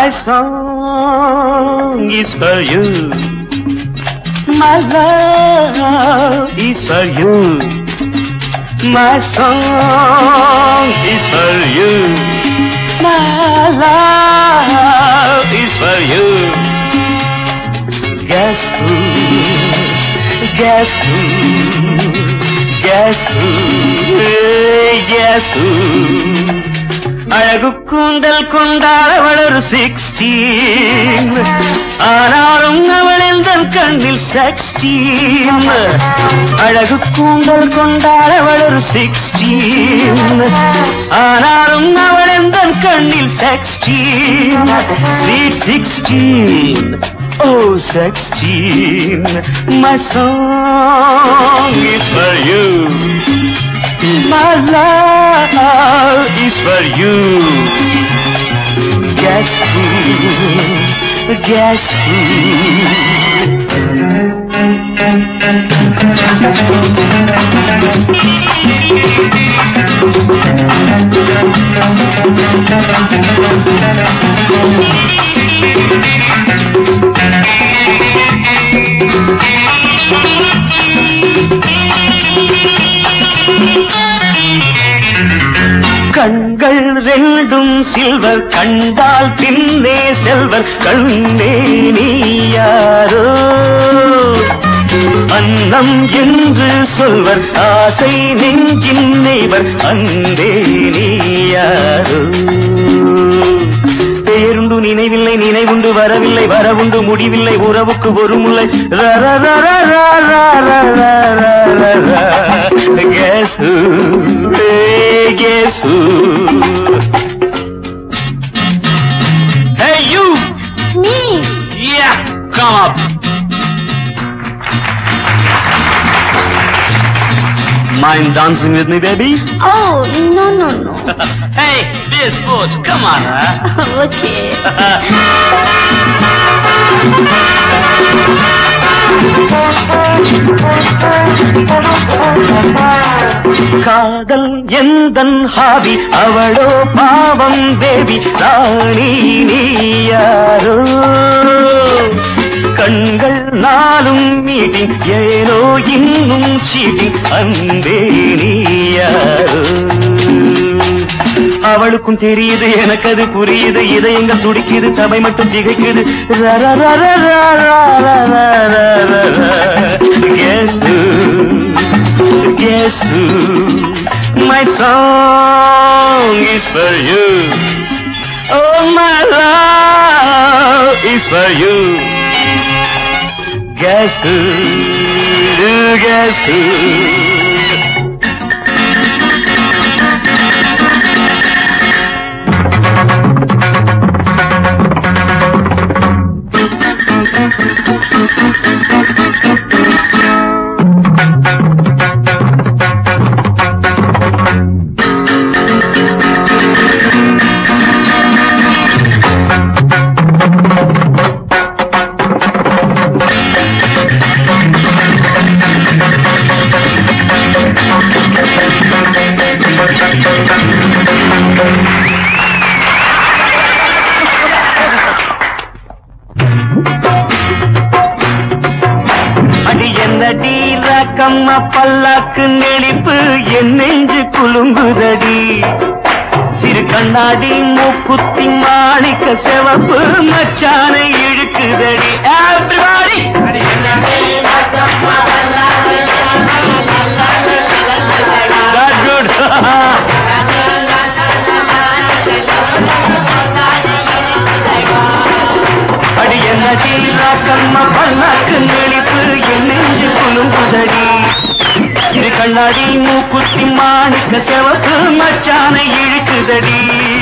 My song is for you. My love is for you. My song is for you. My love is for you. Guess who? Guess who? Guess who? Guess who? அழகு கூந்தல் கொண்டாள் அவள் ஒரு sixteen ஆனாலும் அவள் எந்த கண்ணில் sixteen அழகு கூந்தல் கொண்டாள் அவள் ஒரு சிக்ஸ்டீன் ஆனாலும் அவள் எந்த கண்ணில் sixteen sweet sixteen Oh, sixteen, my song is for you. My love. all is for you. Guess who? Guess who? Thank ரெண்டும் சில்வர் கண்டால் பின்னே செல்வர் கண்ணே நீ யாரோ அன்னம் என்று சொல்வர் ஆசை நெஞ்சின் நெய்வர் அன்பே நீ யாரோ பெயருண்டு நினைவில்லை நினைவுண்டு வரவில்லை வரவுண்டு முடிவில்லை உறவுக்கு ஒரு முல்லை ர, ர, come up. Mind dancing with me, baby? Oh, no, no, no. hey, this sports, come on, huh? okay. காதல் எந்தன் ஹாபி அவளோ பாவம் தேவி ராணி நீ யாரோ கண்கள் நாளும் மீட்டிங் ஏனோ இன்னும் சீட்டிங் அன்பே நீயாரோ அவளுக்கும் தெரியுது எனக்கு அது புரியுது இதயங்கள் துடிக்குது சபை மட்டும் திகைக்குது My song is for you. Oh, my love is for you. Guess who? Do Guess who? பல்லாக்கம்மா பல்லாக்கு நெளிப்பு என் நெஞ்சு குலுங்குதடி. சிறு கண்ணாடி மூக்குத்தி மாணிக்க செவப்பு மச்சானை இழுக்குதடி. ஆப்ரிவாடி அடி என்ன பல்லாக்கு நெளி நெஞ்சு குலுங்குதடி சிறு கண்ணாடி மூக்குத்தி மாணிக்க செவப்பு மச்சானை இழுக்குதடி.